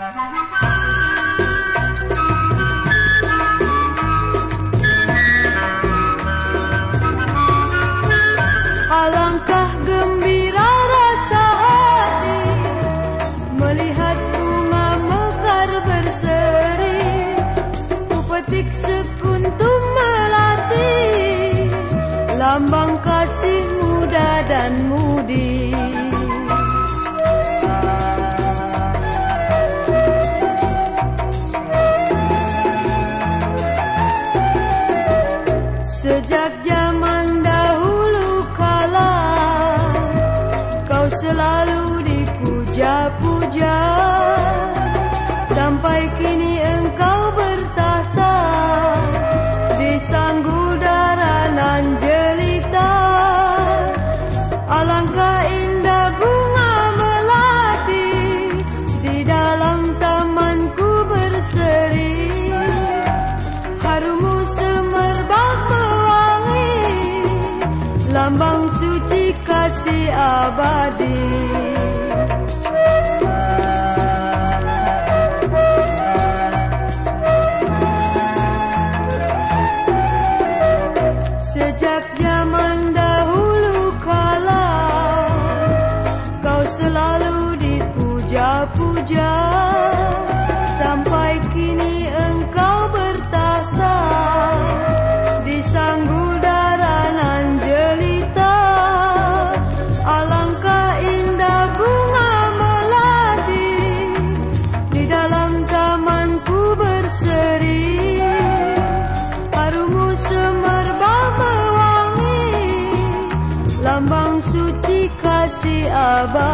Alangkah gembira rasa hati Melihat bunga mekar berseri. Ku petik sekuntum melati Lambang Sejak zaman Lambang suci kasih abadi. Sejak zaman dahulu kala Kau selalu dipuja-puja suci kasih abadi